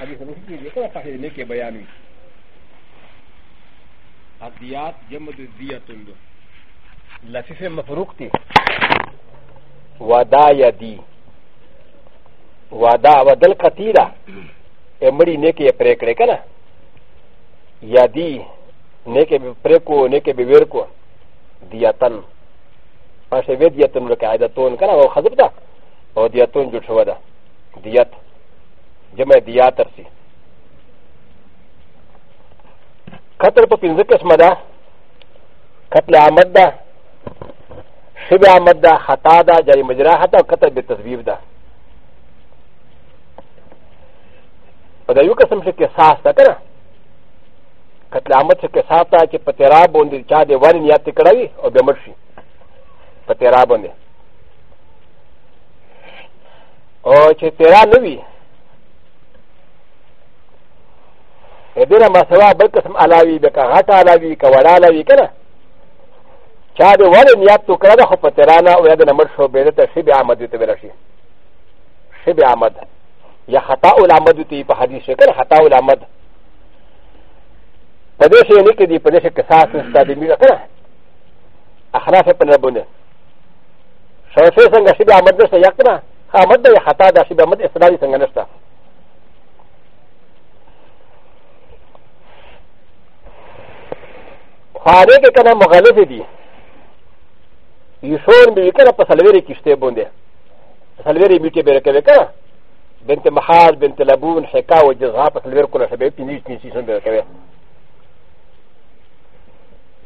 حديث مسلم يقول فهي نيك بياني الديات جمد الديات لفيف مفروق تي ودا يدي ودا ودل قتيلا امري نيك يبريك لكنا يدي نيك ببريكو نيك ببيركو دياتن ما شوي دياتن لك عادتون كنا وخذبتا او دياتون جوشوا دا ديات جمع دیا ترسی قطر په پنځه قسمه ده قتل عمد ده شب عمد ده خطا ده جاری مجراحه ده او قتل به تذویب ده په دا یو قسم چې قصاص ده که نه قتل عمد چې قصاص ده چې په تیراب باندې چا د ور نیت کړی وي او بیا مړ شي په تیراب باندې او چې تیرا نه وي ډیره مسوا بل قسم علاوي د که غټه علاوي که وړه علاوي که نه چا د ولې نیت تو کړه ده خو په ترانه او یا د نمر شو بېدته شب عمد ته ویلی شي شب عمد یا خطا العمد ته په حدیث کې کړه خطا العمد په دې شی نه کې دی په دې شی قصاص نشته دی میره کړه اخلاف په نه بونه شوفه څنګه شب عمد نشته یا کړه عمد یا خطا ده شب عمد اسرائیل څنګه نشته خواري کې کنه مغلف دي یشون به کنه په سلويري کېشته بوندې سلويري میټه به راکوي کنه بنت محار بنت لبون حکا و جزغا په سلوير کوله شبې پینیش نیسی سن به راکوي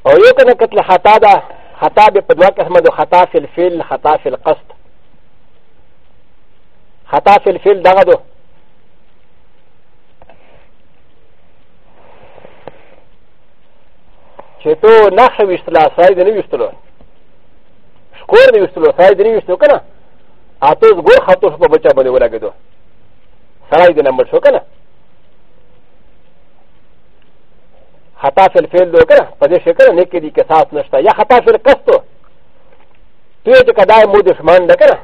او یو کنه قتل خطا ده خطا به په دوه قسمه ده خطا فی الفعل خطا فی القصد خطا فی الفعل دغه ده چې تو نخ ویستله سای د نه ویستلو شکور دی ویستلو سای د نه ویستلو که نه اتوس ګور خطو په بچا باندې ولګېدو سړی د نمبر شو که نه خطا فل فعل دو که نه په دې شکل نه کې دي قصاص نشته یا خطا فل قصدو تو یې چې کدا مو دشمن ده که نه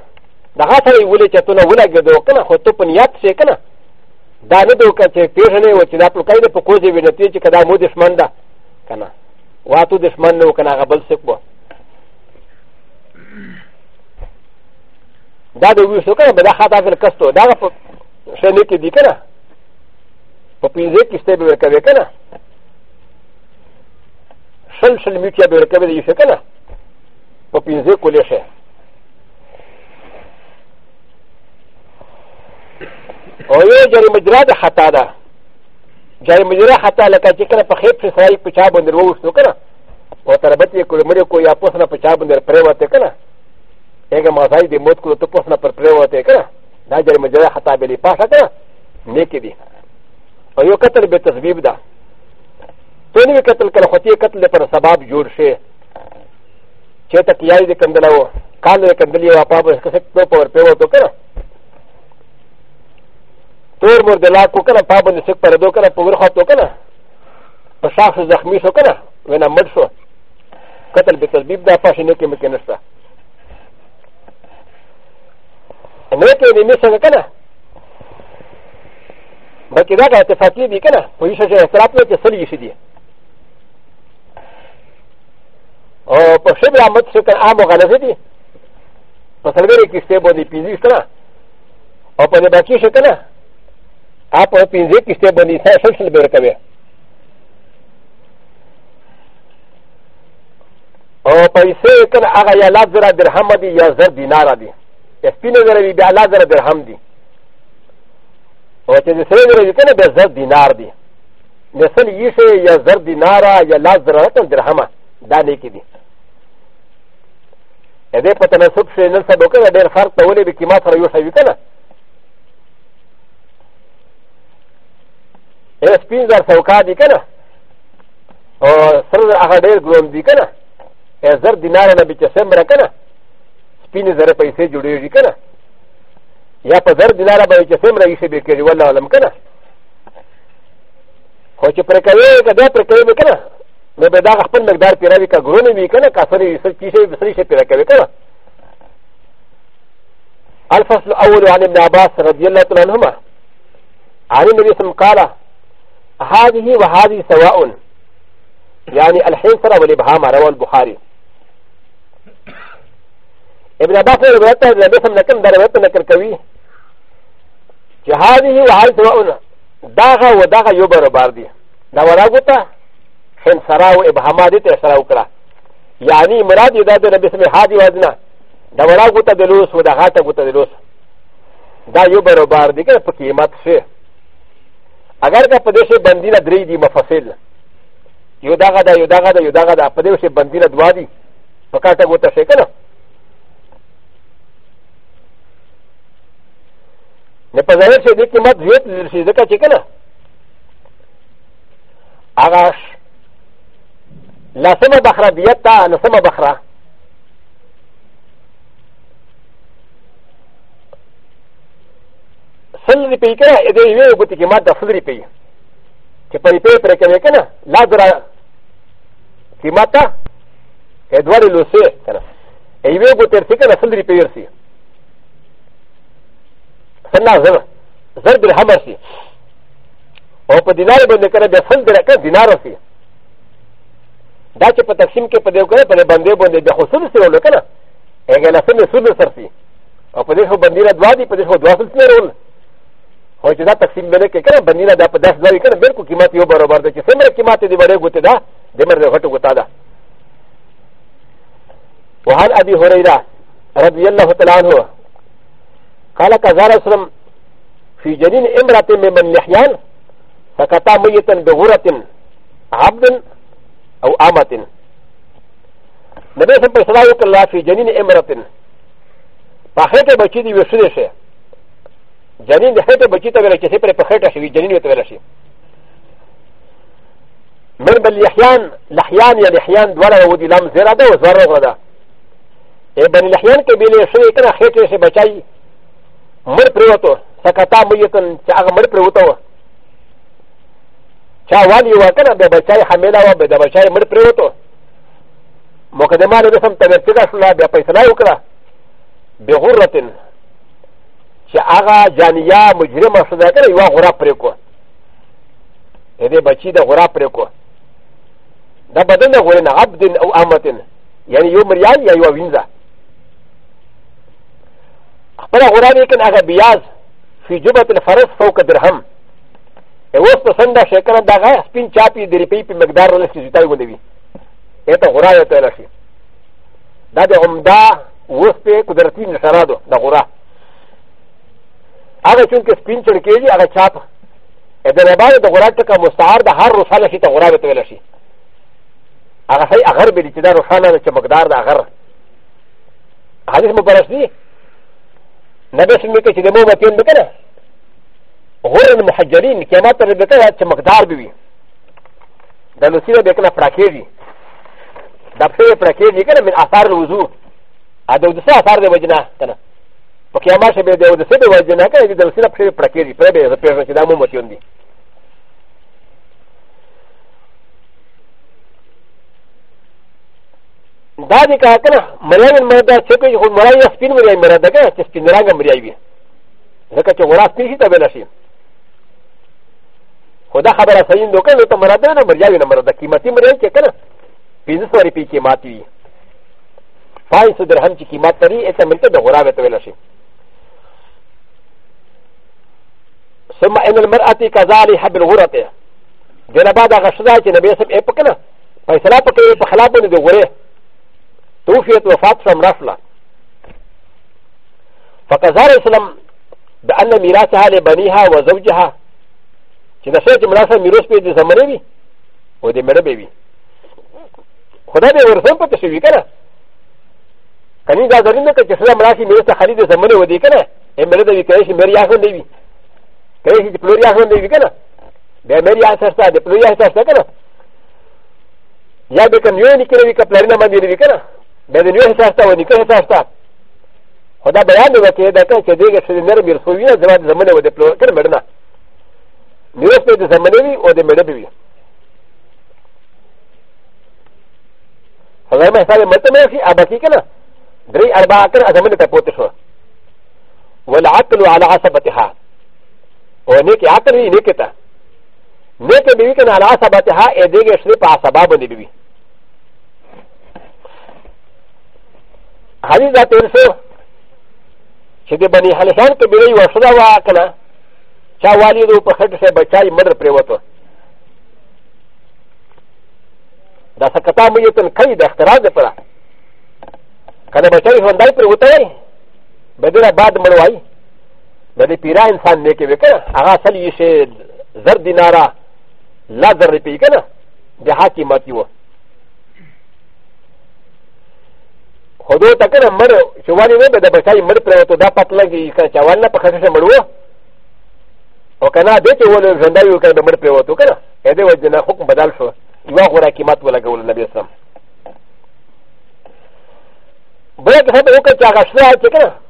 دغه سړی ولې چې تو نه ولګېدو که نه خو تو په نیت شې که نه دا نه دو که چې پېژنې و چې دا پلکۍ ده په کوزې وي نو ته چې کدا مو دشمن ده که نه و ت و دشمن نو کنه غبل سک بو دا د وی سو کنه بل خطا فل کستو دا په شنه کې دی کنه په پینځه کې ستې به ورکوي کنه شل شل میټیا به ورکوي دی شو کنه په پینځه کولې شه او یو جری مجرا د خطا ده جای مجره حتی لکه چې کله په خیب شي سړی په چا باندې ووښتو که نه او تربت یې کړو مړی کو یا پوس نه په چا باندې پرېوتی که نه هغه مازای دې موت کړو ته پوس نه پر پرېوتی که نه دا جای مجره حتی بلې پاشه که نه نیکې دي او یو قتل به تصویب ده تو نه قتل کله خو ته قتل پر سبب جوړ شي چې ته کیای دې کندله و کال دې کندلې و پاپه کسه په ور پېوتو که نه تور بر دلا کو کنه پا باندې سک پر دو کنه پور خو تو کنه په شاخ زخمی شو کنه وینا مړ شو قتل به تسبیب دا پاسې نه کې مکه نشته نو ته دې نه څنګه کنه بلکې دا که اتفاقی دي کنه په یوه شې اعتراف نه کې سلی شي دي او په شبه عامت شو کنه عام غلطه دي په سلګری کې ستې باندې پیځي کنه او په دې باقي شو کنه アポピンゼキステブニサシャルベルカベオパイセーカーアガヤラザラデルハマディヤザディナラディエスピネザレビビアラザラデルハムディオチェディセレビキネベザディナラディメセリイシェヤザディナラヤラザラデルハマダネキディエディパタナソプシェンサドケデルファクトウレビキマサヨシャビキナ ا سپین زر سوکا دی کنه او سر زر هغه ډیر ګروم دی کنه ا زر دینار نه بچ سمره کنه سپین زر پیسې جوړیږي کنه یا په زر دینار به چې سمره یې به کېږي والله علم کنه خو چې پر کوي کدا پر کوي کنه نو به دا خپل مقدار پیروي کا ګرونه وی کنه کافر یې سر کیشه به سر شي پیرا کوي کنه الفصل الاول عن ابن عباس رضي الله عنهما عن النبي صلى الله عليه وسلم قال هذه وهذه سواء يعني الحين سرى والإبهام روى البخاري ابن عباس روایت د نبی سم نکم د روایت نکر کوي چې هذه وهذه سواء داغه و داغه یو برابر دي دا وراغوتا حين سرا و ابهامات ته سرا وکړه يعني مراد یې دا د نبی سم هذه وزنه دا وراغوتا د لوس و دا غاټه ګوتا د لوس دا یو برابر دي که په قیمت شي اگر که په دې شی بندینه درې دي مفصل یو دغه دا یو دغه دا یو دغه دا په دې شی بندینه دوا دي په کاټه ګوته شي کنه نه په ظاهر شي دې قیمت زیات لري شي ځکه چې کنه هغه لاسمه بخره بیت تا لاسمه بخره فل ریپی کنه ا دې یو بوتي کې ماده فل ریپی چې په ریپی پر کوي کنه لا درا قیمتا ادوار لوسه کنه ایوه بو ترسی کنه فل ریپی ورسی سنا زر زر درهم ورسی او په دینار باندې کنه بیا فل درا کنه دینار ورسی دا چې په تقسیم کې په دې کنه په باندې باندې بیا خو سل سره ولا کنه هغه لسمه سل سره سی او په دې خو باندې را دوا دي په دې خو دوا سل سره ولا او چې دا تقسیم بلې کې کړه بنیره دا په داس ځای کړه بالکل قیمت یو برابر ده چې څومره قیمت دی وړې ګوتې دا د مرده غټو ګوتا ده وهل ابي هريره رضي الله تعالى عنه قال كزار اسلم في جنين امرأة من لحيان فكتا ميتا بغرة عبد او آمة نبي سمع صلاة الله في جنين امرأة فاخيك بچي دي وصلشه جنين د هټه بچی ته ویل چې سپره په خټه شي جنين ته ویل شي من بل لحيان لحيان يا لحيان دولا ودي لام زرا ده وزرا غدا اي بن لحيان كبيله شي كنا خټه شي بچای مر پروتو سکتا میتن چې هغه مر پروتو چا والی وکنه به بچای حمله و به د بچای مر پروتو مقدمه له سم تبرڅه شولا به فیصله وکړه بغرتن چې هغه جانیا مجرمه شده کنه یوه غورا پرې کو د دې بچي د غورا پرې کو دا بدن د غورې نه عبد او امتن یعنی یو مریان یا یوه وینځه خپله غورا دی کنه هغه بیاز فی جبت الفرس فوق درهم اوس په سنده شي کنه دغه سپین چاپی د ریپی په مقدار ولې چې ځای ونوي اته غورا یې ته لشي دا د عمده اوس په قدرتي نشرادو د غورا هغه چون کې سپین چړکې دي هغه چاپ د ربانه د غرات ټکه مستعار د هر روښانه شي ته غرابه ته ویل شي هغه هي اغر به دي چې دا روښانه ده چې مقدار د اغر حدیث مبارک دی نبی سم کې چې د مو متین وکړه غور المحجرین قیامت تر به ته چې مقدار به وي د لوسینه به کنه پراکې دي د پرې پراکې دي کنه من اثار الوضو ا د وسه اثار د وجنه کنه パキャマシェベデオデセベワジェナカイデルセラプシェプラケリプレベルペルシダモモチュンディ。ダディカーカナ、マラインマダチェクリホマライアスピンウェイマラダガチスピンランガムリアビ。ザカチョウラスピンヒタベラシ。ホダハバラサインドカナタマラダナマリアビナマラダキマティムレイチェカナ。ピズソリピキマティ。ファイスデルハンチキマテリエタメントドホラベトベラシ。ثم ان المرأة كذلك حب الغرة جنبا دا غشدا چې نبی سم اې پکنه فیصله پکې په خلاف باندې وګوره توفیت وفات سم رفله فكذلك سلم بأن ميراثها لبنيها وزوجها چې د شې چې ملاسه میراث په دې زمانه وي او دې مړه به وي خدای به ورسم پته شي کنه کني دا ضروري نه چې سلام راشي میراث خرید زمانه ودی کنه یې مړه دې کوي چې مریا خو دی ك ي ش دبلوريا هون دي كنا بامريا سرسا دبلوريا سرسا كنا يا بكم يوني كنا بك بلارنا ما دي كنا بدن يوني سرسا ونكه سرسا هذا بيان وكي دا كان كدي كشدي نرم يرسوينا زمان زمانه ودبلو كنا مرنا نيوس بيد زمانه ودي مربي هذا ما سالي متمه في اباكي كنا دري اربعه كنا زمانه تطوتشوا والعقل على عصبتها و نيكي عطر بي نيكي تا نيكي بي كان على عصبتها ايديك شري پا عصبابا ني بي حديث ذات ورسو شده بني حلحان كي بيوي وشدا واقنا چا والدو پا خط سے بچائی مدر پریوتو دا سکتا میتن کئی دا اختراز دا پرا کنه بچائی خواندائی پریوتا ہے بدر آباد مروایی だれピランさんねけべかあがさりしザディナララザリピーかなではきまきをほどたかなまるしょわりめべだばさりまるプレートだパトラギーかちゃわなパカシャマルワおかなでてわるじゃないよかのまるプレートかなえでわじなほくんばだるしょわほらきまとわらがわらなべさんブレッドサブウォーカーがしらいけな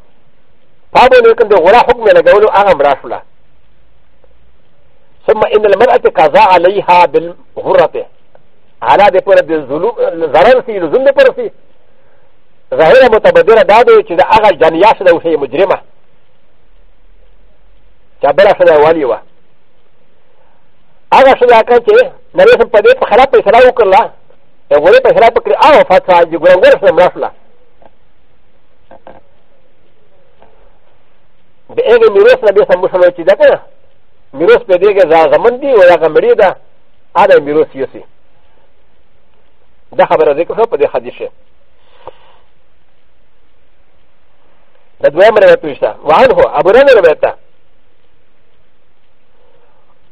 パブルクンでワラホクメラガウルアラムラフラ。ثم إن المرأة كازا عليها بالغرة على دي پر دي زرن سي لزم دي پر سي ظاهرة متبدرة دادو چه دا آغا جانيا شده وشه مجرمة چه بلا شده والي وا آغا شده آقا چه نبي سم پده پر خلاف پر سلاو کرلا غره پر خلاف پر آغا فاتحا جي گرانگور شده مرافلا でえぐみろすらべさむしゃべちだから、みろすべでげざがまんで、おやがみりだ、あらみろすよし。だからでくらぱではじし。だどやまれとした。わんほ、あぶらなれた。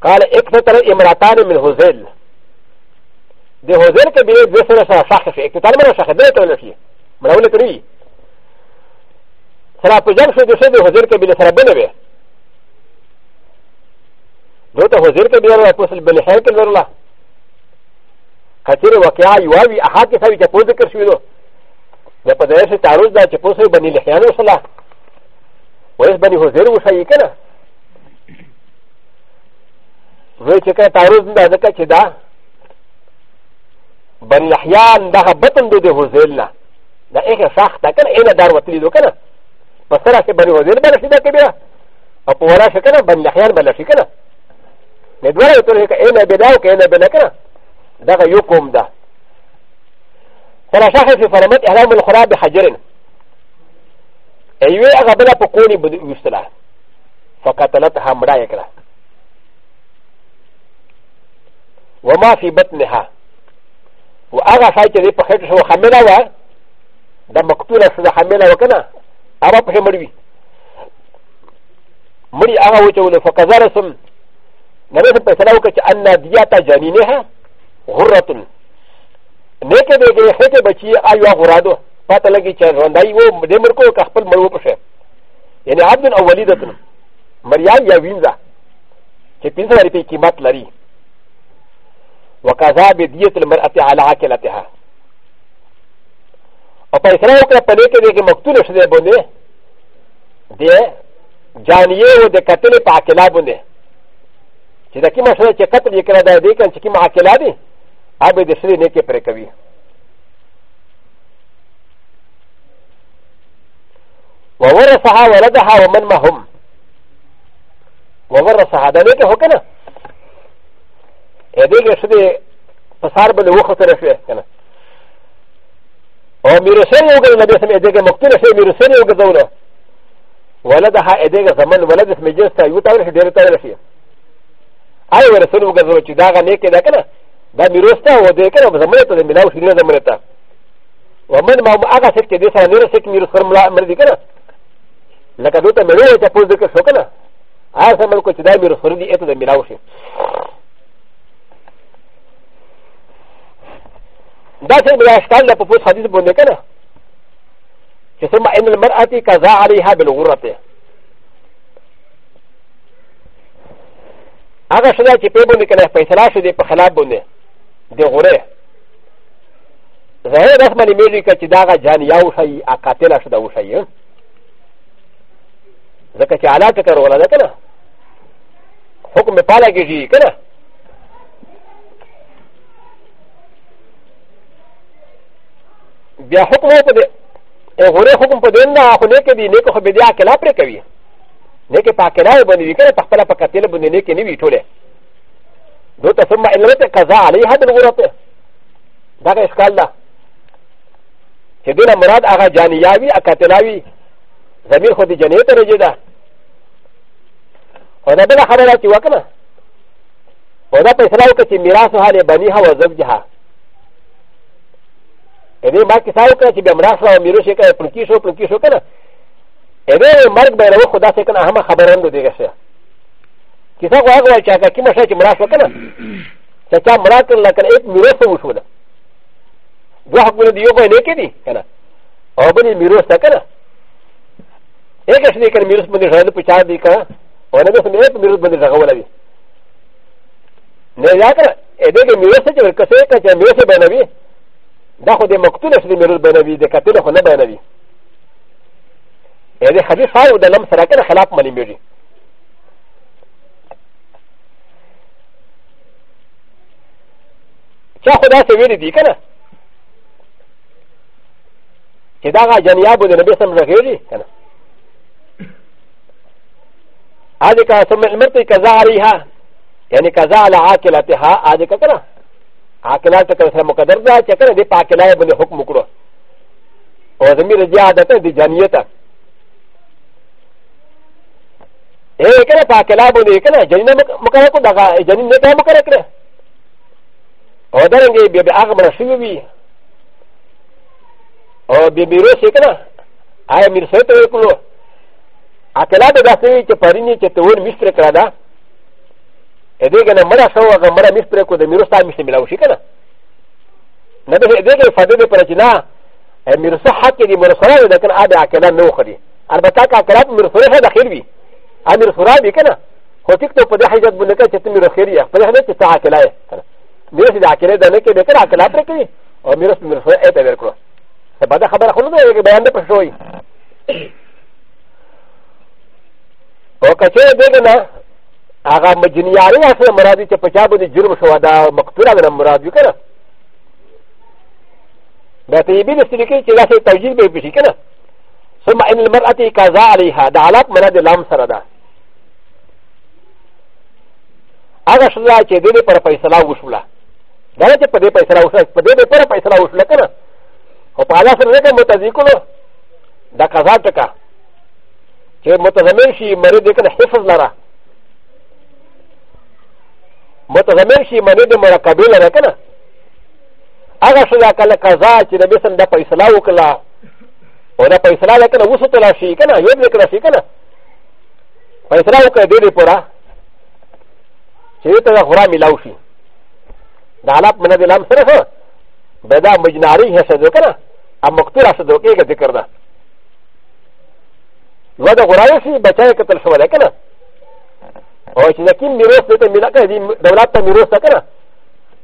قال اكتتر امراتان من هزيل ده هزيل كبير بسرعه شخص اكتتر من شخص ده تقول فيه مراوله تريه سره په جنګ شو د څه د حضور قبیله سره بل وي نو ته حضور قبیله را کوسل بل خیر کې ورلا کثیر واقعا یو وی اها کې سوي چې په ذکر شوی نو د په دې سره تعرض دا چې په سوي بني لحيان وصله وایس بني حضور وشي کنه وای چې کله تعرض دا ځکه چې دا بني لحيان دا بطن د حضور نه دا اخر شخص دا کنه اله دار وتلی دو کنه パサラケバリオデルバラシダケビアアポワラシャカナバンダヒアンバラシカナネドライトレケエナベダオケエナベナカナダガヨコムダファラシャヘファラメエラムルホラビハジェンエユエアガベラポコニブウスラファカタナタハムライカラ وما في بطنها وأغا فايتة دي بخيرت شو حملها دا مقتولة شو حملها وكنا アマプヘムリムリアワウチョウのフォカザラスムなぜかサラウカチアンナディアタジャニネハウラトンネケベゲヘケバチアユアウラドパタレギチャンワンダイウムデムコカプルマウプシェエネアブンアワリダトンマリアンヤウィンザチピンザリピキマトラリ وكذا بدية المرأة على عاكلتها او په اسراو کې په دې کې دغه مقتول شوی باندې د جانیه او د قتل په عقلا باندې چې دا کیما شوی چې قتل یې کړی دا دې کړي چې کیما عقلا دي هغه د سری نه کې پرې کوي وورثها ولدها ومن ما هم وورثها دا نه کې هو کنه دې کې شوی په سار باندې وخت سره شوی کنه او میرسل و گئی نبی سم ادیگه مقتول شد میرسل و گذوله ولدها ادیگه زمن ولد اسم جنس تا یو تاورشی دیر تاورشی آی ورسل و گذوله چی داغا نیکی دا کنه دا میرستا و دی کنه زمن تا دا ملاو شدینا زمن تا ومن ما هم آغا سکت دی سر نیر سکت میرس کرم مردی کنه لکه دوتا ملوه تا پوز دکر شو کنه آر سمن کو چی دا میرس کردی ایتو دا ملاو شد دا څه بیا اشکال ده په پوس حدیث باندې کنه چې ثم ان المرأة قضا عليها بالغرة هغه شدا چې په باندې کنه فیصله شو دی په خلاف باندې د غره ظاهر رسمه نیمېږي که چې دا هغه جانیا وشي هغه قاتله شده وشي ځکه چې علاقه کروله ده کنه حکم پاله کېږي کنه بیا حکم په دې هره حکم په دې نه خو نه کې دي نه کو به دې اکلا پر کوي نه کې پاکرای باندې وی کنه خپل په قتل باندې نه کې نه وی ټوله دو ته ثم ان لته قضا علی حد ورته دا کا اشکال ده چې دونه مراد هغه جانیاوی اکتلاوی زمیر خو دې جنې ته رجې ده او دا بل خبره چې وکنه او دا په اسلام کې میراث حاله بنی هوا زوجها ا ل ي ما كتاب كان تبي امراسا وميروشي كان بلوكيشو بلوكيشو كان ا ل ي مارك بيرو خدا سكن اهم خبران دو ديغشيا كتاب واغوى شاكا كما شاكي مراسا كان شاكا مراكا لكن ايت ميروسو وشولا دوحك من ديوبا نيكيدي كان او بني ميروسا كان ايكا شنو كان ميروس من الرجل بشار دي كان وانا بس ميروس من الرجل ولا بي نيجا كان ايديك ميروسا كان كسيكا كان ميروسا بنبي だこでもくとなしでみるべなびでかてのほなべなび。えで、はじさうでなむさらかのはらっまにみる。チャホダセウィリディケナ。チダガジャニアブでなべさんらけり。アデカソメルメティカザーリハ。يعني كذا على عاكلتها عاده كذا アキラテカサムカダダチェケディパキライブのホクムクロオズミルジャーダテディジャニエタエケレパキラブのエケレジャニナムカラコダガジャニネタムカラクレオダレンゲビビアガマラシビビオビビロシケナアイミルセトウクロアキラテダセイチパリニチェトウミステクラダ ا د ي ك ن ا مرا سوى ا مرا مثل كود ميروسا مثل ملاوشيكنا ندى ا د ي ك ن فدد برجنا ميروسا حتى ي مرسلا لكن ادى اكلا نوخري ا ل ب ت ا ك اكلات مرسلا داخلي ا مرسلا بكنا هو تكتب قد حاجه بنكا تتم رخيريا فلا هذا تاكلا ميروسا اكلا دنكا بكا اكلا تركي او ميروس مرسلا اتبركو فبدا خبر خلونا بيان بشوي وكتير بيننا هغه مجنیاری اصلا مرادی چې په چا باندې جرم شو دا مقتوله باندې مراد وي کنه دا طیبی د سلیکې چې داسې توجیه به پېښي کنه ثم ان المرأة قضا عليها دا علاق مراد لام سره ده هغه شله چې دې پر فیصله وشوله دا نه چې په دې فیصله وشوله په دې پر فیصله وشوله کنه او په هغه سره نه متذکر دا قضا ټکا چې متضمن شي مرید کنه حفظ لره متضمن شي منی د مرکبې لره که نه هغه ښځه کله قضا چې نبي سم دا فیصله وکړه او دا فیصله ده که نه وسوتله شي که نه یو دې کړه شي که نه فیصله وکړه دې دې پوره چې دې ته غورا میلاو شي د حالات منه د لام سره ښه بیا دا مجناري حسد که نه او مقتول حسد وکړي ذکر ده یوه د غورا شي بچا یې قتل شوی دی که نه او چې د کوم میراث ته ملک دی دولت ته میراث تا کنه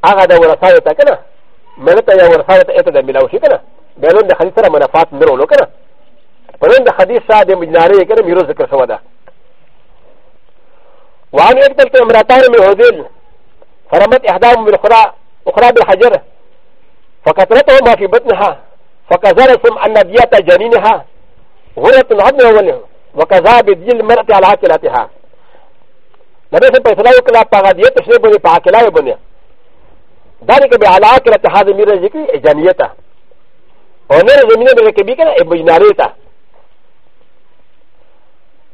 هغه د ورثه تا کنه ملت یا ورثه ته ته د ملاو شي کنه د نن د حدیث سره منافات نه ورو کنه په نن د حدیث سره د مجناره کنه میراث ذکر شو ده وعن يقتل امراتان من هذين فرمت احداهم بالاخرى اخرى بالحجر فكثرتهما في بطنها فكذلكم ان ديات جنينها غرة عدن وكذا بدين المرأة على عاتلتها ل ب ي س ب ي س ل ا ي ك ل ا ب ا غ د ي ت ش ن ب و ن ي ب ا ك ل ا ي ب و ن ي ذلك ب ع ل ا ك ل ت ه ذ ا م ي ر ز ك ر ي ج ا ن ي ت ا و ن ر ز م ي ن ب ر ك ب ي ك ن ا ب ج ن ا ر ي ت ا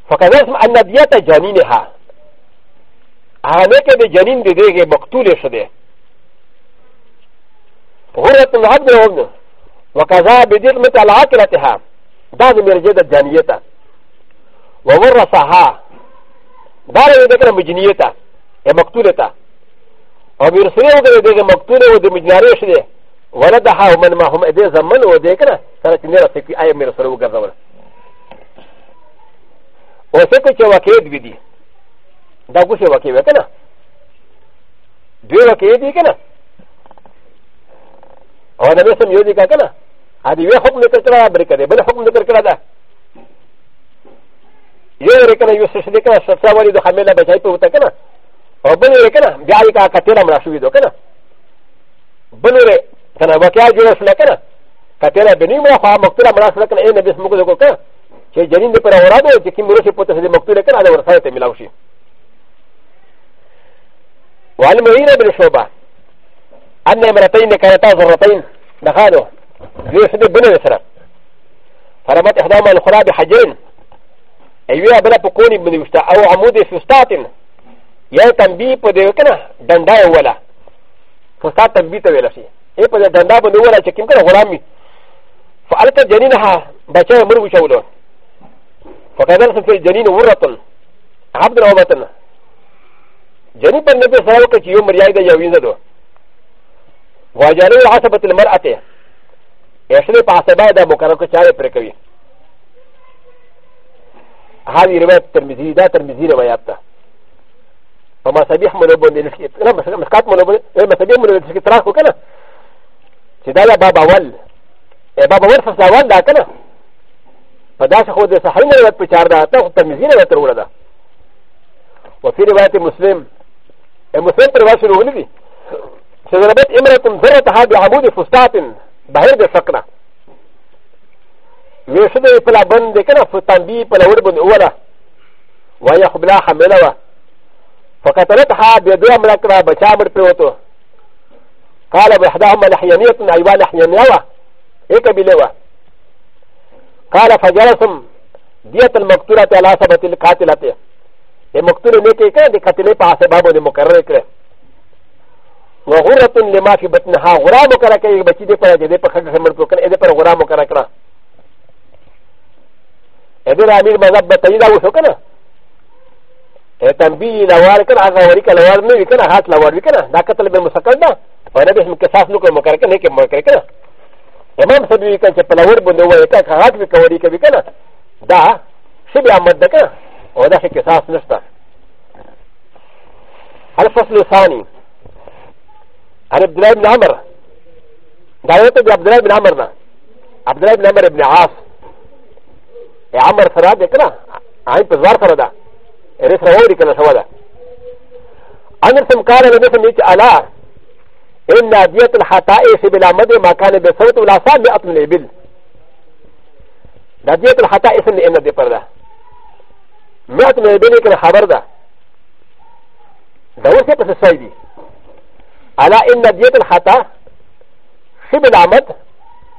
فكذا اسم أ ن د ي ت ج ا ن ي ن ه ا هناك ب ج ا ن ي ن ب د ي ج مقتول ش د ي غرة العبد وغنى وكذا بدير مثل ع ا ك ل ت ه ا ذ ا م ي ر ز ك ر ي ج ا ن ي ت ا وورثها バレーでかムジニエタ、エマクトレタ。アミューセオででマクトレオでムジナレシデ、ワラダハウマンマホメデザマンオデカナ、サラティネラセキアミューセオガザワ。おせこちゃわけでビディ。だこしゃわけわけな。どうわけでいけな。おなめさみよりかかな。ありはほんでかから、ブレカで、ブレホンでかからだ。یو یې کنه یو څه دې کنه ستا وری د حمله بچای په وته کنه او بل یې کنه بیا یې کا کتیره مرا شوې دو کنه بل یې کنه واقعا جوړ شل کنه کتیره بنې مرا خو مقتله مرا شل کنه اے نبی سمګو دې کو کنه چې جنین دې پر اوراده چې کی مرشي پته دې مقتله کنه له ورسره ته ملاوي شي وعن مغيرة بن شعبة أن امرأتين كانتا ذرتين دخلوا يسد بن نسرة فرمت إحداهما الأخرى بحجين ایوی ابلا پکونی بندی مشتا او عمود فستاتن یا تنبی پا دیو کنا دندا اولا فستات تنبی تا ویلا سی ای پا دندا بندی اولا چکیم کنا غلامی فالتا جنینها بچه مرو شولو فقدر سفر جنین ورطن عبد رومتن جنین پر نبی سراو کچی یو مریائی دا یوین دو واجالو عصبت المرأة ایسنے پاسبای دا مکرر کو چارے پر کوئی هذه روايه ترمزي دا ترمزي روايات ده فما سبيح منوبون دلسكي لا مسكات منوبون ما سبيح منوبون دلسكي تراكو كنا سيدا دا باب اول باب اول فصل اول دا كنا فداس خود صحيح روايات بشار دا تا ترمزي روايات رولا دا وفي روايه مسلم المسلم ترواش رولا دي سيدا بيت امرأة ذرتها بعمود فستات بهير الفقره وی شد ی پلا بند کنا فتان بی پلا ور بند اولا و یا خبلا حمله و فقتلت ها بی دو امرا کرا بچا مر پروتو قال بحدهم لحيانية ايوان حيانية و ایک بیلے و قال فجلسم دیت المقتولة على سبت القاتلة دی مقتول نیکی کرا دی قتلی پا حسبابو دی مقرر کرا وغرة لما في بطنها غرام کرا کرا بچی دی پر دی پر خلق سمر پر کرا دی پر غرام کرا کرا دون امير مذهب بتجد او شو كنا تنبيه لوار كنا هذا وريك لوار نبي كنا هات لوار كنا دا قتل بمسكر دا وانا بس مكساس نوكو مكر كنا هيك مكر كنا امام سبي كان تلور بندو ويكا هات بكوري كبي كنا دا شبي عمد دا كنا ودا شي كساس نشتا الفصل الثاني عن عبد الله بن عمر دعوته عبد الله بن عمر عبد الله بن عمر بن عاص عمر سره د کنه عین په زوار سره ده رس راوړي کنه شو ده ان سم قال له نسم چې الا ان ناديه الحطاء بلا مد ما كان بصوت ولا صاد اطل الابل ناديه الحطاء اسم ان دې پر ده مات نه دې کنه خبر ده دا اوس په څه دی الا ان ناديه الحطاء بلا مد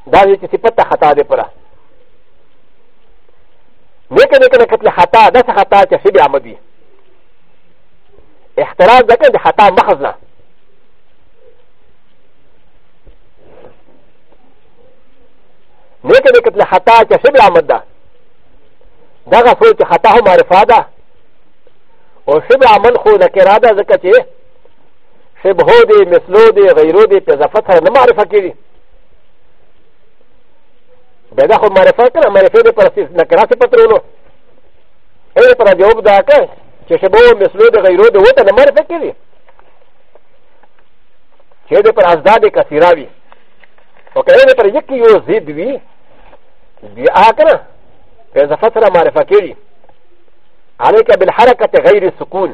دا چې صفت خطا ده پره لكن لكن كتل خطا ده خطا تسيب عمدي احتراز ده كان خطا مخزنا لكن لكن خطا تسيب عمد ده ده غفور خطا هو معرفة ده او سيب عمل خو نكرا ده ذكا چه شبهو دي مثلو دي غيرو دي پزافت هر نمعرفة كيري ب د ا خ و م ع ر ف ه ك ن ا م ع ر ف ه د ي پرستيس نكرا سي پترولو اي پر جواب دا كا چه شبو مثلو د غيرو د وته نه معرفه کي چه د پر ازداد کثیرا وي او کله د پر یک یو زید وي دي اکنا په اضافه سره معرفه کي عليك بالحركه غير السكون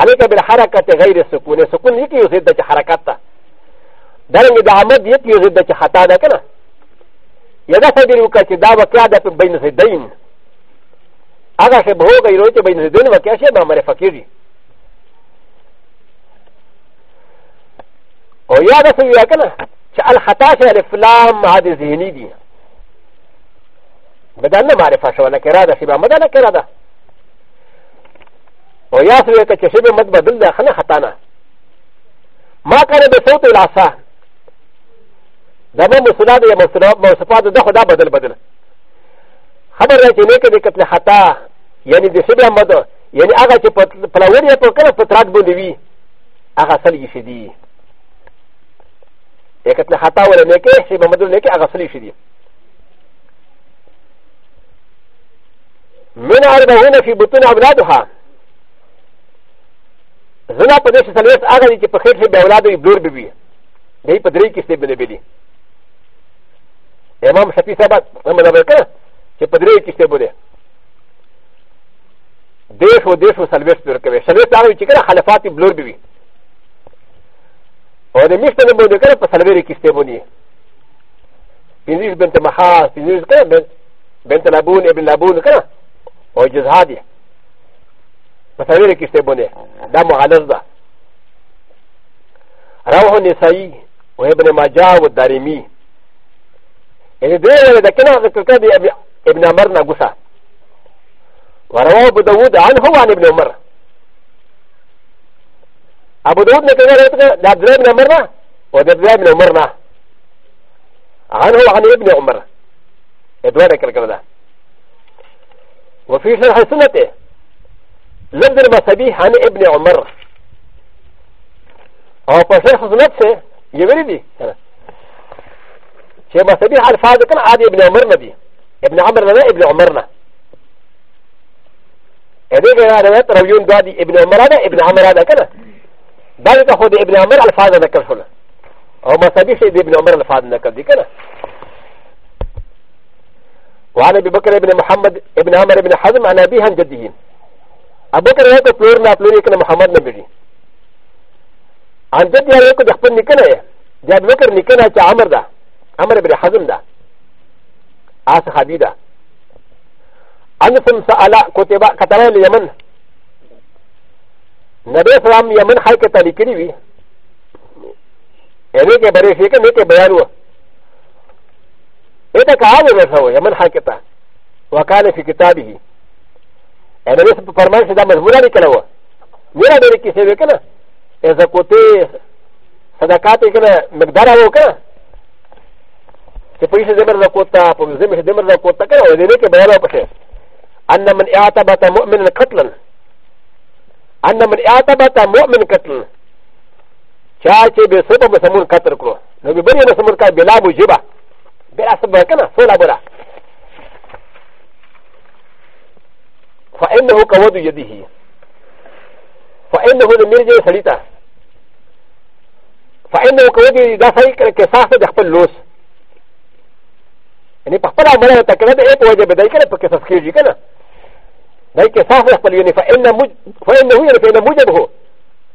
عليك بالحركه غير السكون السكون يكي يزيد د حركات ダランギダハマディエピューズダチハタダカナヤダサディルカチダワクラダフバインセディンアガシェボーガイロチバインセディンワキャシェバマレファキリおやだせやかな、ちゃあ、はたしゃれフラムはでぜにり。べだなまれファシャワなけらだしばまだなけらだ。おやすやかちゃしべまだばだなはなはたな。まかれべそうとらさ。ダメもフラでやもフラもファードだほだばだばだ。ハバラジネケディケプレハタ、ヤニディセビアマド、ヤニアガチパラウリアポケラパトラブディビ、アガサリシディ。エケプレハタウレネケ、シバマドネケアガサリシディ。من أربعين في بطون أولادها زنا پدې چې څلور هغه دي چې په خېټه به اولاد یې بلور بي دې په درې کې څه بنې بي امام شفیع صاحب محمد ابو بکر چې په درې کې څه بوله دیش و دیش و سلویس بیر کوي سلویس دا وی چې کله خلافات بلور بي او د میشته د بوله کړه په سلویری کې څه بونی پینځه بنت مخاس پینځه کړه بنت لابون ابن لابون کړه او جزهادی په سلویری کې څه بونی دا مغالظ ده روح نسائی و ابن ماجه و دارمی يعني دوله لكن هذا كتاب ابن عمر ناقوسا ورواه ابو داود عنه عن ابن عمر ابو داود لكن هذا عبد الله بن عمرنا وعبد الله بن عمرنا عنه عن ابن عمر ادوار كالكلام وفي شرح سنته لفظ المصابي عن ابن عمر او بشرح سنته يبردي كده ش م س ب ي الفاظ كان عادي ابن عمر ندي ابن عمر ندي ابن عمر ندي هذا كان رواية ربيون دادي ابن عمر هذا ابن عمر هذا كان ذلك هو ابن عمر الفاظ ذكر شولا او ما سبيش ابن عمر الفاظ ذكر دي كان وعن ابي بكر ابن محمد ابن عمر ابن حزم عن ابي هم جديين ابو بكر هيك بلورنا بلوري كان محمد نبيجي عن جدي هيك دخل نكنا يا جاد بكر نكنا يا عمر ده امر بن حزم ده ا صحابي ده انفم سالا كتبا كتبا اليمن نبي اسلام يمن حي کې تلیکري وي یعنی کې بری شي کې نه کې بیان و اته کاوه ورته و یمن حي کې تا وکاله فی کتابه انا بس فرمان شدا مزمورا نکلا و میرا دې کې څه وکړه اذا کوته صدقات کې مقدار وکړه چې په دې زمر زکوتا په دې زمر زمر زکوتا کړه او دې کې بیان وکړه ان من اعتبت مؤمن قتلا ان من اعتبت مؤمن قتلا چا چې به سبب مسمون قتل کړو نو به بری مسمون کا بلا موجبا بلا سبب کنه سولا بلا فانه كود يده فانه لمرجع سليطه فانه كود يده سليطه كساسه دخل لوس يعني بقرا ملا تكلم ايه بوجه بذلك انا بكيف تفكير كنا ذلك صاف يقبل يعني فان مج فانه يعني فان موجبه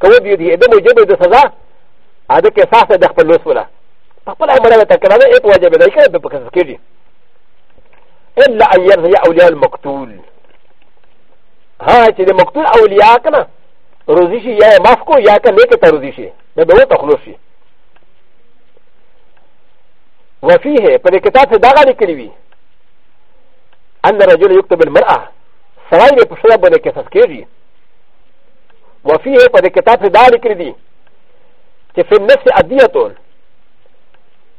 كود يدي اذا موجبه ده سزا هذا كيف صاف ده يقبل لوس ولا بقرا ملا تكلم ايه بوجه بذلك انا بكيف تفكير الا ان يرضي اولياء المقتول ها چې مقتول اولياء کنا روزي شي یا مفکو یا کنه کې ته روزي شي به به وته خلوص شي وفيه ف ل ك ت ا ب دغه لیکلی وي ان رجل يكتب المراه سړی د پښتنه باندې قصص کېږي وفيه په دې کتاب کې دا لیکلی دي چې په نفس ادیتون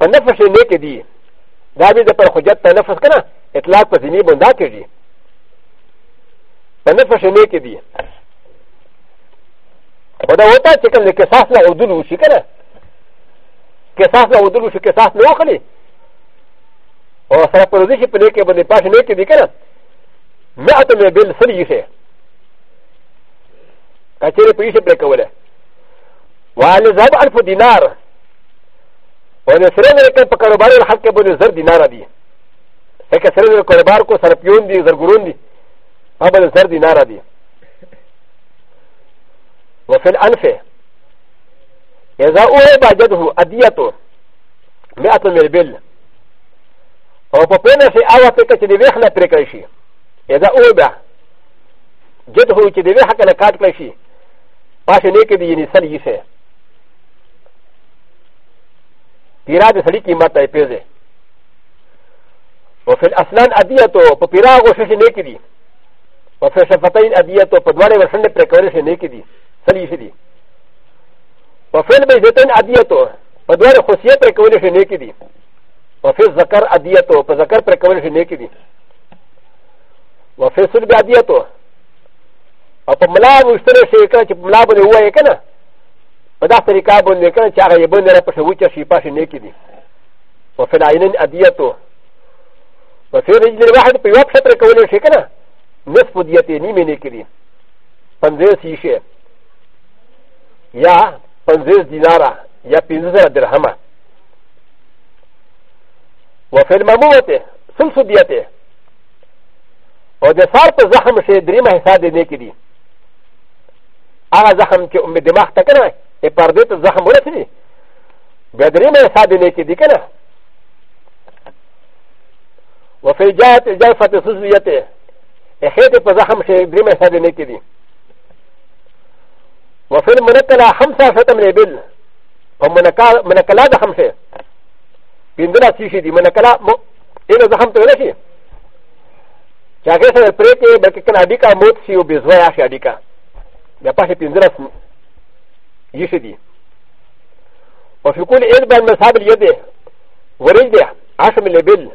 په نفس یې نه کېدی دا به د پر حجت په نفس کنه اطلاق په ځینې باندې کېږي په نفس یې نه کېدی خدا وتا چې کله قصاص له اردن وشي کنه قصاص او دلو شو قصاص نه وخلي او سره پروزی شي په دې کې باندې پاش نه کې دي کنه مئات مې بل سړي شي کچېره په یې په کوله وال ذهب الف دینار او د سره نه کې په کاروبار حق کې باندې زر دینار دي هکې سره د کاروبار کو سره پیون دي زرګورون دي هغه زر دینار دي وفي الانفه اذا اوهب جده اديته مئة من البل او پپونه سي اوه پکه چې د ویخ نه پرې کړی شي اذا اوهب جده چې د ویخ نه کاټ کړی شي پاسې نه کې دی یعنی سل یې سه پیرا د سړي قیمت ته پیځه وفي الاسنان اديته په پیرا غوښه نه کې دی وفي شفتين اديته په دواره ورسنه پرې کړی شي نه کې دی سل یې دي وفعل بيدتن عديته فدوار خصية پر کولش نیکی دی وفي الذكر عديته فذكر پر کولش نیکی دی وفي السلب عديته او په ملا وشتنه شي کړه چې ملا باندې وایې کنه په دا طریقه باندې کړه چې هغه یې باندې را پښه وچه شي پاشې نیکی دی وفي العينين عديته وفي رجل واحد په یو پښه پر کولش شي کنه نصف دیته نیمه نیکی دی پنځه شیشه یا پنزیز دینارا یا پنزیز درهمه وفي المموت سلسل ديته او د سار په زخم شي دریمه حصہ دې نه کړي هغه زخم چې ام دماغ ته کنه ای پردې ته زخم ورسېږي به دریمه حصہ دې نه کړي کنه وفي جاءت الجلفه سلسل ديته اخیته په زخم شي دریمه حصہ دې نه کړي وفي المنكلا خمسه شتم لبل ومنكلا د خمسه بندنا تيشي دي منكلا اين زخم تو لشي چاکه سره پرې کې بلکې کله اډی کا موت سی او بزوا یا شي اډی کا د پاسه پندرس یشي دي وفي كل ايد بان مصاب اليد ورج دي عشم لبل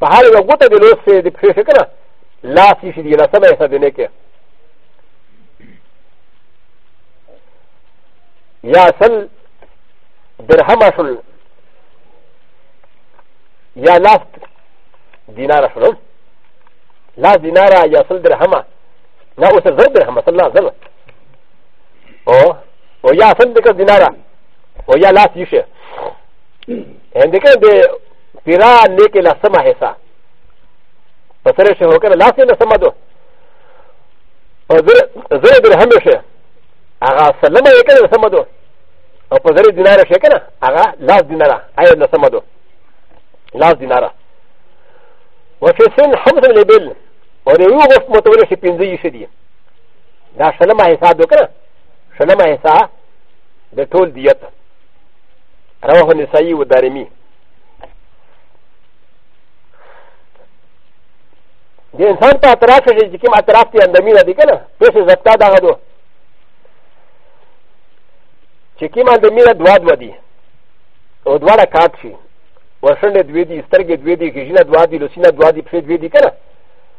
فهل وقوت دلوس سي دي پښه کنه لا تيشي دي لا سمه سدنه کې یا سل درهم شل یا لاس دینار شل لاس دینار یا سل درهم نا اوس زر درهم سل لاس زر او او یا سل دکر دینار او یا لاس یوشه هندکه ده پیرا نیکی لسما حصہ پسرش هو کنه لاس یې لسما دو زر درهم شه هغه سلمه یې کړه سمه دو او په زر دیناره شي کنه هغه لاس دیناره آیا نه سمه دو لاس دیناره وفي سن حمد لبل او د یو غف متوله شي پنځه یې شدي دا سلمه حساب وکړه سلمه حساب د ټول دیت رواه نسائی و دارمی د انسان په اعتراف شي چې کوم اعتراف ته اندامینه دي کنه پیسې زکات هغه دوه چې کیمان د میره دوه دوه دي او دواړه کات شي وشنډې دوې دي سترګې دوې دي غژینه دوه دي لسینه دوه دي پښې دوې دي که نه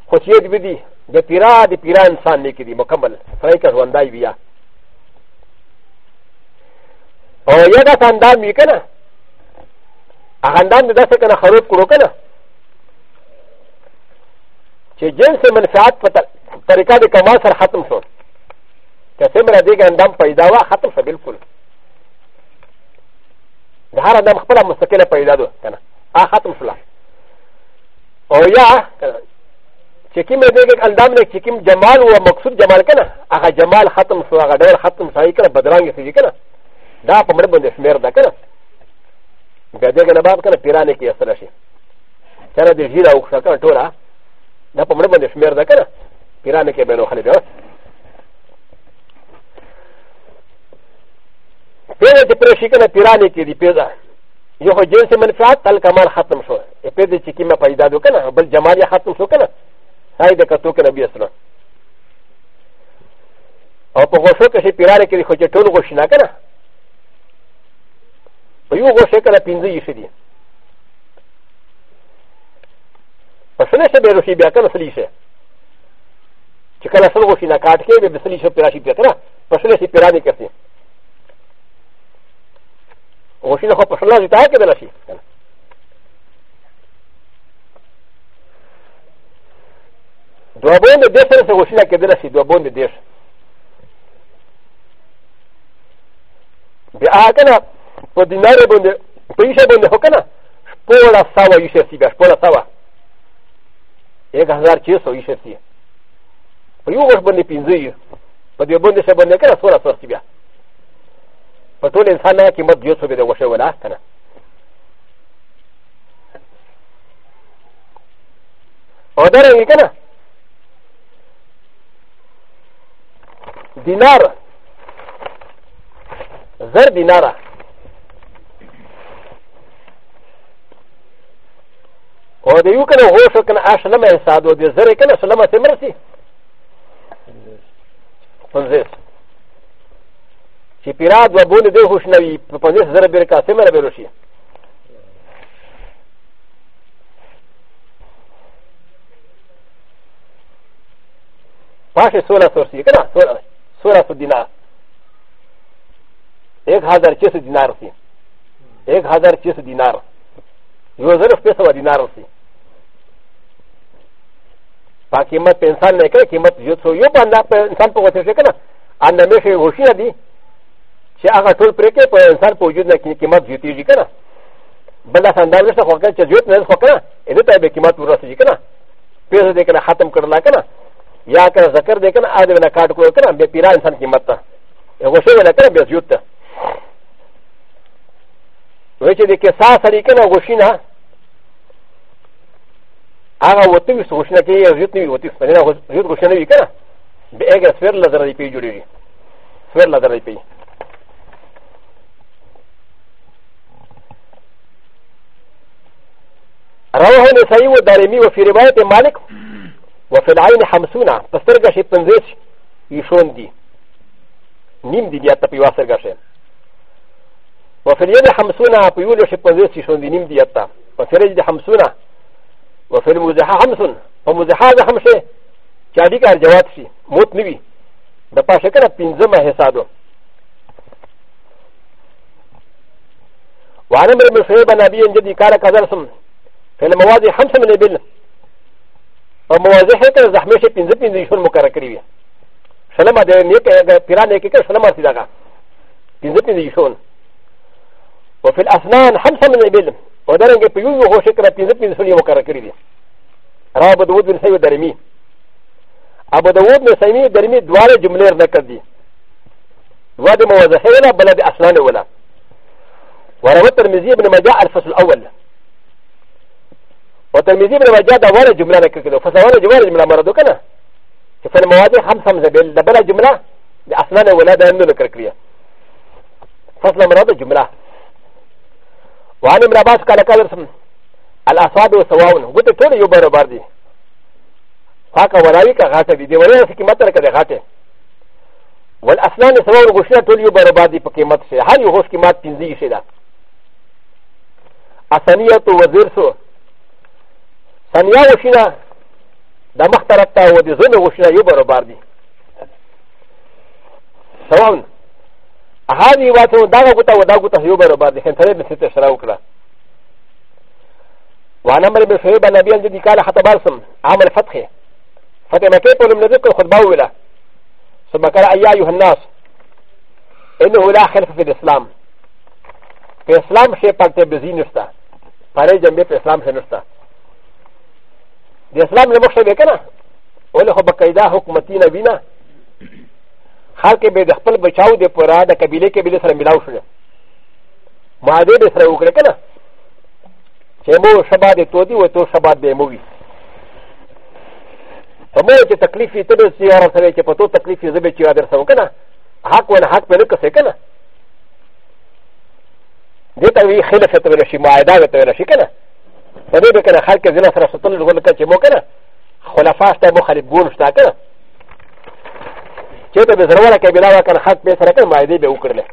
خو چې دوې دي د پیرا د پیرا انسان نیکې دي مکمل سړی که ژوندی بیا او یا داسې اندام وي که نه هغه اندام د داسې که نه خروب کړو که نه چې جنس منفعت په طریقه د کمال سره ختم شو که څومره دې اندام پیدا وه ختم شو بالکل だから、これはもう、ければいいだと。あ、はともしら。おや、チキンメディアンダムでチキンジャマルはマクスジャマルケナ。あはジャマルハトムスワガダルハトムサイケナ、バダランギスイケナ。だ、パムルブンです、メルダケナ。ガディガナバーケナ、ピラネキヤスラシ。キャラディジーラウクサカナトラ。だ、パムルブンです、メルダケナ。ピラネキヤベノハリダー。پیدا چې پرې شي کنه پیرانې کې دی پیدا یو خو جنس منفعت تل کمال ختم شو پیدا چې کیمه پیدا دو کنه بل جمال یې ختم شو کنه هاي د کتو کنه بیا سره او په غوښو کې شي پیرانې کې دی خو چې ټول غوښ نه کنه په یو غوښه کنه پینځه یې شي دی په سره شه به روشي بیا کنه سلی شه چې کله سل غوښ نه کاټ کې به سلی شه پیراشي بیا کنه په سره شي پیرانې کې و ش ي د خو په شله ز تای کېدل شي دوه بوند د سره سره وشله کېدل شي دوه بوند د دیش بیا کنه په دینار باندې په یشه باندې هو کنه شپوله سوا یشه سی بیا شپوله سوا 1600 یشه سی په یو غش باندې پینځه یې په دې باندې څه باندې کنه سوره سوره بیا په ټول انسان نه قیمت یو څه به د وشه ولاس کنه او درنګ کنه دینار زر دیناره او د یو کنه هو شو کنه اشلمه حساب او د زر کنه سلمه تمرسي پنځه چې پیراد وبونه د هوښ نه وي په پنځه زره بیر کاسه مره بیرو شي پاشه سوله سورسی کنه سوله سوله سو دینار ایک هزار چیس دینار سی ایک هزار چیس دینار یو زر پیسو دینار سی پا قیمت په انسان نه کړه قیمت یو څو یو باندې په انسان په وڅې کنه ان نه شي هوښیار دی چې هغه ټول پرې کې په انسان په وجود نه کې قیمت زیاتېږي که نه بل داسې انداز نشته خو چې زیات نه خو که نه دې ته به قیمت ورسېږي که نه پیسې دی که نه ختم کړلا که نه یا که نه ذکر دی که نه هغه نه کاټ کړو که نه بیا پیرا انسان قیمت ته هغه شوی نه که نه بیا زیات ته وایي چې د کسا سړي که نه غوښي نه هغه وته وي غوښنه کې زیات نه وي وته نه زیات غوښنه وي که نه بیا هغه سفر لزر دی پی جوړېږي سفر لزر دی پی رواه النسائي والدارمي وفي رواية مالك وفي العين خمسون فسترقى شيء تنزيش يشون دي نيم دي بيات تبيوا سرقى شيء وفي اليد خمسون بيولو شيء تنزيش يشون دي نيم دي يتا وفي رجل خمسون وفي المزحة خمسون فمزحة هذا خمسة شاديك الجوات شي موت نبي د پاشه کنه پنځمه حسابو وعن امر بن شعيب عن ابي ان جدي قال كذا ل م و ا د ي خمسه من البل و م و ا ز ح ك ز ح م ش ي بنزل بنزل يشون مكرر كريبيا سلما د ن ي ك بيران يكيك سلما سيداغا بنزل بنزل يشون وفي الأسنان خمسه من البل ودرنجي بيوزو هو شكرا بنزل بنزل يشون مكرر كريبيا راب داود بن سيد درمي أبو داود بن سيد درمي دوار جملير نكردي وادي موازحة ولا بلد أسنان ولا وروى الترمذي بن مجاء الفصل الأول و ترمزي بن وجه د اول جمله نه کړو فسوال جوړ جمله مرادو کنه چې فل مواد هم سم زبل د بل جمله د اصلا ولاد نه ذکر کړی فصل مراد جمله وعن ابن عباس قال قال رسم الاصحاب سواون و ته ټول یو برابر دي فاکه وراوی کا غاټه دي دی ولې چې قیمت تر کړه غاټه والاصلان سواون غوښنه ټول یو برابر دي په قیمت سره هر یو غوښ قیمت 15 شي دا اصلیت وزیر سو تنیا وشینا دا مختلف تا و دی زن وشینا یو برو بار دی سوام هذه واتو دا غوتا و دا غوتا یو برو بار دی خنتره به ست شراو کلا وانا مر به شعیب نبی ان دی کاله خطبار سم عمل فتح فتح مکه په لمن ذکر خطبه ویلا ثم قال ايا ايها الناس انه لا خلف في الاسلام في الاسلام شيء پکته بزینستا پاره جنبه په اسلام شنستا د اسلام نه مخشه به کنه ولې خو به قاعده حکومتي نه وینه خلک به د خپل بچاو د پوره د قبیله قبیله سره ملاو شول معاهده به سره وکړه کنه چې مو شبا د تو دی و تو شبا د موږي په مو چې تکلیف یې تبه سي اور سره چې په تو تکلیف یې زبې چې در سره وکنه حق ولا حق په لکه څه کنه دې ته وی خلافت ورشي معاهده ورته ورشي کنه ا ل ي ب ك ن ا حركه زنا سرسطن ل غ ل ك ا ت ي موكنا خلفاء ستا مخالف غول شتاكنا چه ته به زروره کې بلاوه کنه حق به سره کنه مایده به وکړله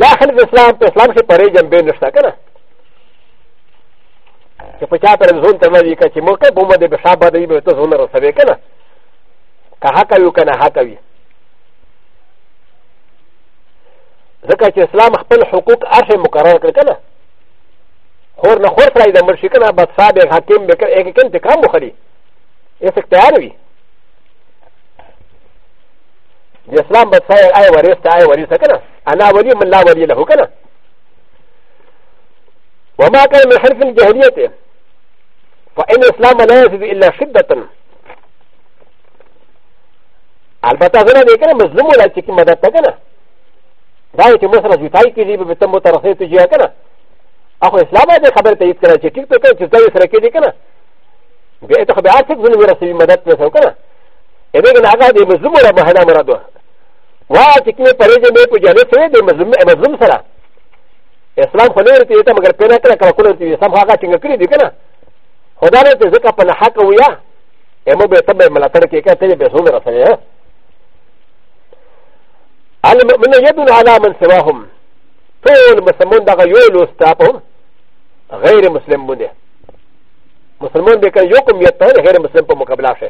لا خلف اسلام په اسلام کې پرې جنبې نشته کنه چې په چا پر زون تر مې کې چې موکه بومه دې به شابه دې به ته زون رسوي کنه که حق یو کنه حق وي ځکه چې اسلام خپل حقوق ارشه مقرر کړ کنه خور نه خور پرای د مرشي کنه بد صاحب حکیم بکر یک کن تکرام بخری اس اختیار وی د اسلام بد صاحب آی وریس ته آی وریس کنه انا ولی من لا ولی له کنه وما كان من حرف الجاهليه فان الاسلام لا يزيد الا شده البته زنه دی کنه مظلوم ولا چې مدد ته کنه دا چې مصر جوتای کیږي به تم مترسې ته جیا کنه アホイスラバーでカバーテイクラチキトケチザイスラケディケナ。ビエトビアセクズルウラシミマダツのソカナ。エレガナガディムズムラマハナマラド。ワーチキネパレジメプジャレツエディムズムエムズムサラ。エスラムフォレルティエタマガペナテラカラコルティエサムハガチングクリディケナ。ホダレティゼカパナハカウヤ。エモベタベマラテレケケテレベソウラサレ。アルムネヤドゥナアラマンセワホム。ټول مسلمان دغه یو لوستا په غیر مسلم باندې مسلمان به کله یو کوم یت ته غیر مسلم په مقابله شي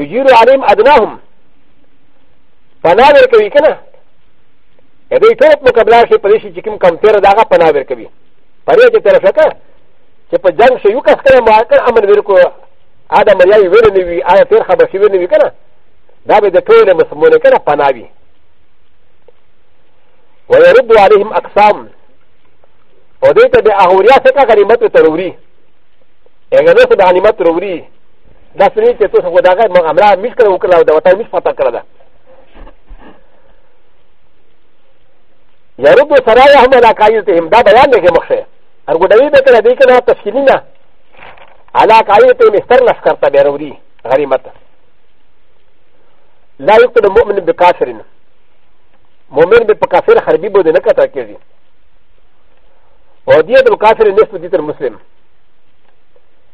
یجیر علیم ادناهم پناه ورکوي کنه دې ټول په مقابله شي په دې شي چې کوم کمپیر دغه پناه ورکوي پرې دې طرف وکړه چې په جنگ شي یو کس کړه ما کړ امن ورکو ا د مریای ویل نیوی آیا تیر خبر شي ویل نیوی کنه دا به د ټول مسلمان کنه پناه وي ويرد عليهم أقسام وديت بأغوريا سكا غنيمة تروري يعني نفس بغنيمة تروري دا سنين تتوس خداغا مغامرة مش كده وكلا ودا وطا مش فتا كده يرد سرايهم على كايتهم دا بيان لك مخشي أرغدوي بكرة ديكنا تفصيلنا على كايتهم استرلف كرتا بيروري غنيمة لا يقتل المؤمن بكافرين مؤمن به په کافر حربي بده نه کته کېږي او دې د کافر نسبت دي تر مسلم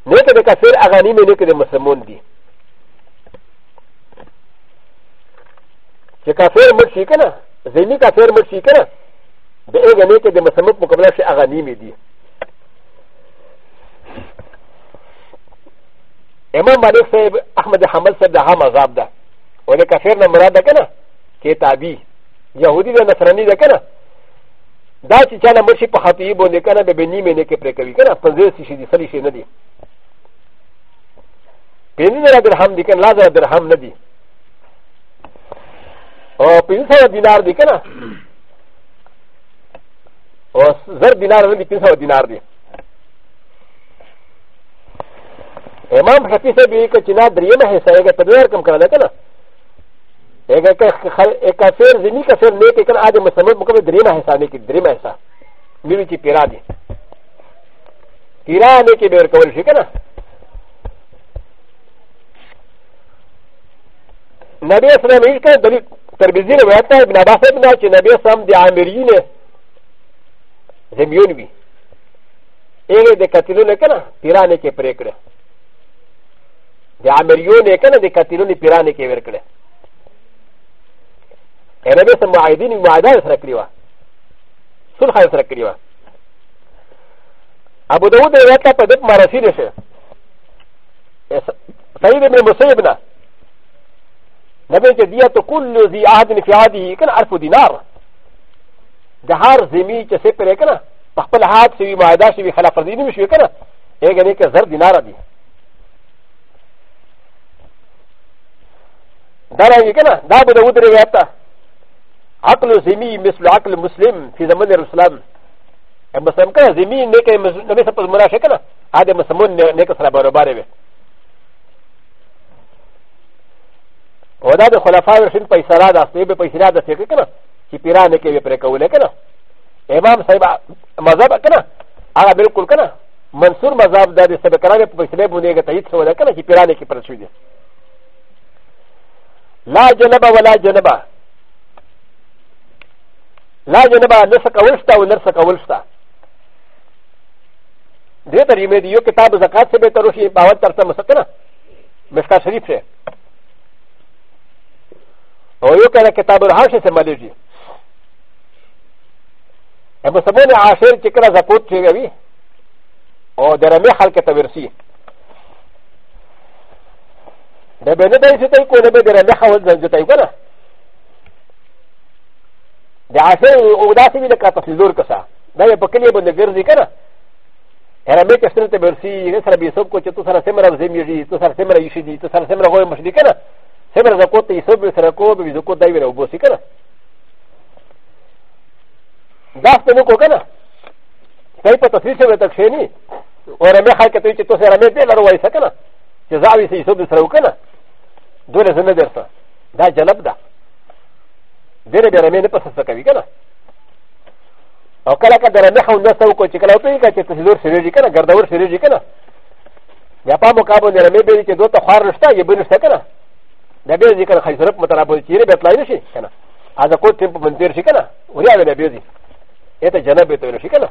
نه ته د کافر اغاني مې نه کې د مسلمون دي چې کافر مړ شي کنه ځینی کافر مړ شي کنه د هغه نه کې د مسلمت مقابله شي اغاني مې دي امام مالک صاحب احمد حمل صاحب د هم عذاب ده ولې کافر نه مراد ده کنه کې تابعي يهودي ده نصراني ده كنا دا چې چا نه مرشي په خطي باندې کنه به بنی مې نه کې پرې کوي کنه پنځه شي دي سلی شي نه دي پنځه زره درهم دي کنه لازم درهم نه دي او پنځه سوه دینار دي کنه او زر دینار نه دي پنځه سوه دینار دي امام حفیظ به کچنا دریمه حصہ یې ته ډیر کم کړل کنه کافر زمي کافر نه کې کنه اده مسلمان مکمل دریمه حصہ نه کې دریمه حصہ مې چې پیرا دي پیرا نه کې بیر کول شي کنه نبی اسلام یې کړه دلی تربیزی روایت ده ابن عباس ابن چې نبی اسلام د عامرین زمیون وی هغه د کتلو نه کنه پیرا نه کې پرې کړه د عامریون نه کنه د کتلو نه پیرا نه کې ور کړه ا ل ب ي س م ع ا د ي ن م ع د ا ل س ر ك ر ي و ا سلحه س ر ك ر ي و ا ابو داود ر ا ت ا ب د ب م ا ر س ي ر ش ي سيد ابن مسيبنا نبي ج د ي ت كل ذي عهد في عهده كان عرف دينار دهار زمي ج س ي ب ر ي ك ن ا بخبل هاد سوي م ع د ا سوي خلاف الدين مش يكنا ايه غنيك زر دينار دي دا رايك انا دا ابو داود ر ا ت ا عقل زمي مثل عقل مسلم في زمن الاسلام مسلم كان زمي نيك نبي سبز مراشة كنا هذا مسلمون نيك سرى برباري بي ودا د خلفاء رشن پیسرا دا سبب پیسرا دا سیک کنا چې پیران کې به پر کوله کنا امام صاحب مذهب کنا هغه بالکل کنا منصور مذهب دا د سبب کنا په پیسرا باندې کې تایید شو دا کنا چې پیران کې پر شو دي لا جنبه ولا جنبه لا جنبا نسك ولستا ونرسك ولستا دي ترجمه دي يو كتاب زكاة سبه تروشي باول ترسا مسكنا مشكا شريف شه او يو كان كتاب العرش سماليجي المسلمون عاشر تكرا زكوت شغوي او درمي حلقة تورسي ده بنده يسيطي كونه بدرمي حوال زنجتي كونه د عاشر او داسې وي لکه پسې زور کسه دا یې په کلي باندې ګرځي که نه هرمې کښتنې ته به ورسي هغې سره به یسوب کو چې تو سره څومره وزې مېږي تو سره څومره ایښي دي تو سره څومره غویې مشدي که نه څومره زکو ته یسوب به سره کو به وي زکو دا یې را وبوسي که نه داسې نه کو که نه ته یې په تصویر سره ورته کښېني او رمې خلک ته وي چې تو سره رمې دې لر وایسه که نه چې زاوي سه یسوب در سره وکړه نه دولس نه درسه دا جلب ده デレデレメネパササカビガナ。オカラカデレメハウンダサウコチカラペリカチェスルシリカナ、ガダウシリカナ。ヤパモカボデレメベリケドタハルスタ、ヤブルセカナ。ダベリカナハイズルプマタラボチリベトライシカナ。アザコテンプマンデルシカナ。ウリアベレビューディ。エタジャナベトルシカナ。ウ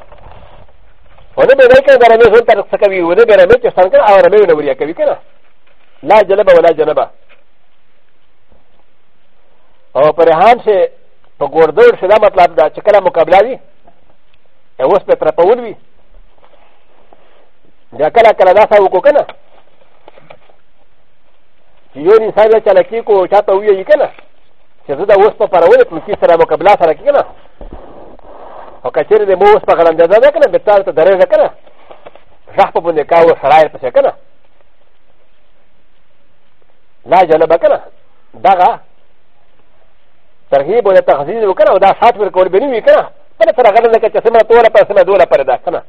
ネベレカナダメゾンタサカビウネベレメチェスタンカアラメウネウリアカビカナ。ラジャナバウラジャナバ。او پر هان سے په ګوردور شدا مطلب دا چې کله مقابله وي اوس په ترپول وي دا کله کله دا څه وکړو کنه چې یو انسان چې لکه کو چاته وی کنه چې زه دا اوس په پرول کې کی سره مقابله سره کنه او کچیر دې مو اوس په غلم ده دا کنه به تاسو درې ده کنه ځخ په باندې کاوه شرایط پسې کنه لا جلبه کنه دغه ترغیب و تغذیب وکړه او دا سات ورکول به نه وي کنه بل سره غره لکه چې سمه توله پر سمه دوله پر دا کنه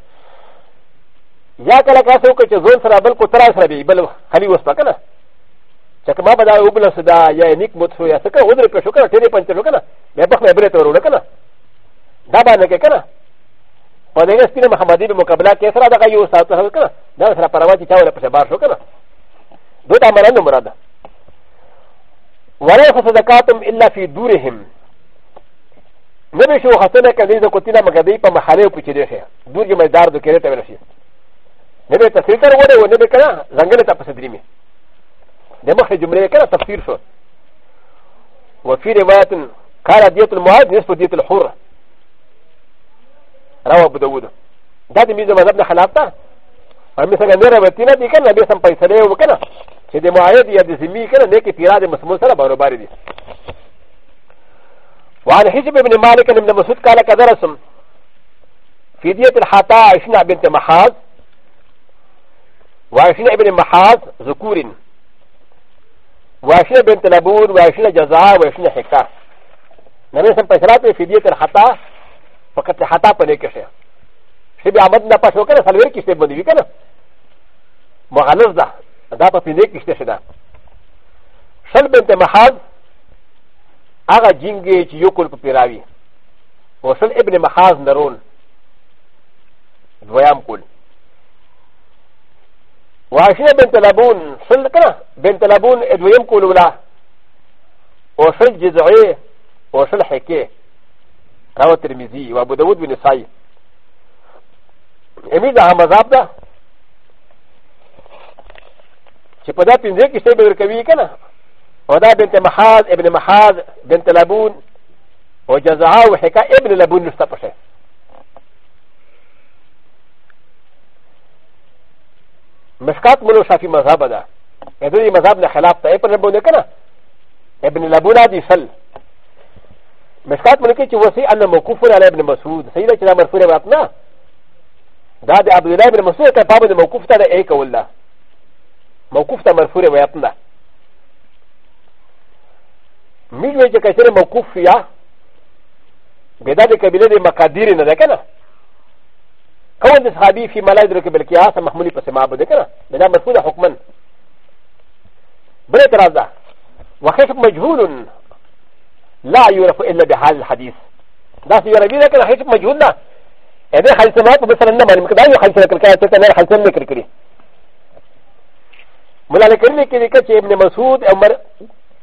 یا کله کله څوک چې ځون سره بل کو تر سره دی بل خلی وسپا کنه چې کما به دا وبل صدا یا نیک مت شو یا څه کنه ودر په شو کنه ټیری پنځه شو کنه به په خپل بره تورول کنه دا باندې کې کنه په دې سپینه محمدي په مقابله کې سره دا یو ساتل کنه دا سره پرواز چې چاوله په بار شو کنه دوه تا مرانه مراده ولا يصدقاتهم الا في دورهم نبي شو خسنا كذي ذو كتينا مكذي پا محالي و پچه دشه دور جمع دار دو كره تبرشي نبي تفسير کرو ده و نبي کنا زنگل تا پس دريمي ده مخي جمله کنا تفسير شو وفي رواية قال دية المعاد نصف دية الحور روى ابو داود ده ده ميزة مذهبنا خلافتا ومثلا نرى وتينا دي كنا بيسم پيسره و كنا چې د معاید یا د زمي کنه نه کې پیرا د مسمون سره برابر دي وعن حزب ابن مالك ابن مسعود قال كذا رسم في دية الحطاء عشنا بنت محاز وعشنا ابن محاز ذكور وعشنا بنت لبون وعشنا جزاء وعشنا حكا نبي سم پشرات في دية الحطاء فقط الحطاء پنے کشے شبی عمد نا پشو کرے سلویر کشتے بندی بھی کرے مغلظ ده دا په پینې کې شته شدا شل بنت محاذ هغه جنګي چې یو کول په پیراوي او شل ابن محاذ نرون دویام کول وعشره بنت لبون شل کنه بنت لبون دویم کول ولا او شل جزعي او شل حكي رواه الترمذي وابو داود بن سعيد امي ده مذهب ده چې په دا پنځه کې څه به ورکوي که نه او دا بنت محاذ ابن محاذ بنت لبون او جزاها او حکا ابن لبون نشته پشه مشکات ملو شافی مذهب ده د دې مذهب نه خلاف ته په ربونه کنه ابن لبون دي سل مشکات ملو کې چې وسی ان موقوف علی ابن مسعود سیدا چې دا مرفوع روایت نه دا د عبد الله ابن مسعود ته په باب موقوف ته ده اې کوله موقوف ته مرفوع روایت نه میږي چې کچره موقوف یا بدا د قبیله د مقادیر نه ده کنه کون د صحابي فی ملای درو کې بل قیاس محمولی پس ما بده کنه بدا مرفوع ده حکما بل اعتراض ده وخف مجهول لا يعرف الا بهذا الحديث دا سی عربی ده کنه هیڅ مجهول نه اذا حدیث ما په مثلا نه باندې مقدار یو حدیث نکړ کړه ته نه حدیث نکړ کړی ملالك ر ل ك ي كتي ابن مسعود عمر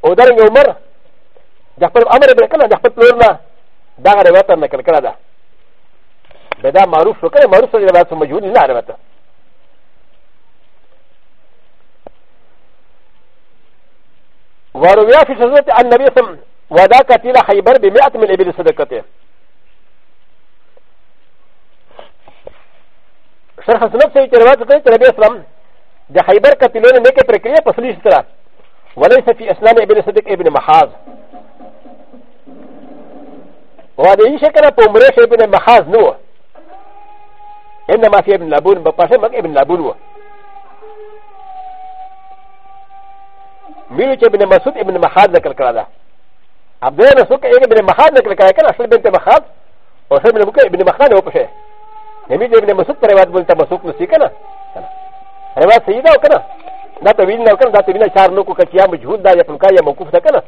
او درن عمر دخل عمر بن كلا دخل لورنا دار وطن نكر كلا بدا معروف وكلا معروف ربات مجهول لا ربات وروي في سنه النبي صلى الله عليه وسلم وذاك الى خيبر ب م ئ ة من ابل صدقته شرح سنه سيدي ربات النبي صلى الله عليه وسلم د خیبر کتلونه نه کې پرکړې په سلیش تر ولې سفي اسلام ابن صدق ابن محاز و د دې شکل په عمره ابن محاز نو انما في ابن لابون په پښه مګ ابن لابون و ميلو چې ابن مسعود ابن محاز ذکر کړه ده عبد الله مسعود کې ابن محاز ذکر کړه کله اصل بنت محاز او سره ابن محاز او پښه نبی ابن مسعود پر روایت بولته مسعود نو سې کنه روایت صحیح ده او کنه دا طویل نه کنه دا طویل نه چار نو کو کچیا مجهود دا یا پلکا یا موقوف ده کنه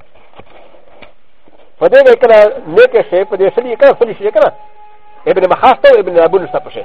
په دې کې کنه نیک شی په دې سړي کنه سړي شي کنه ابن مخاستو ابن ابو نصب شي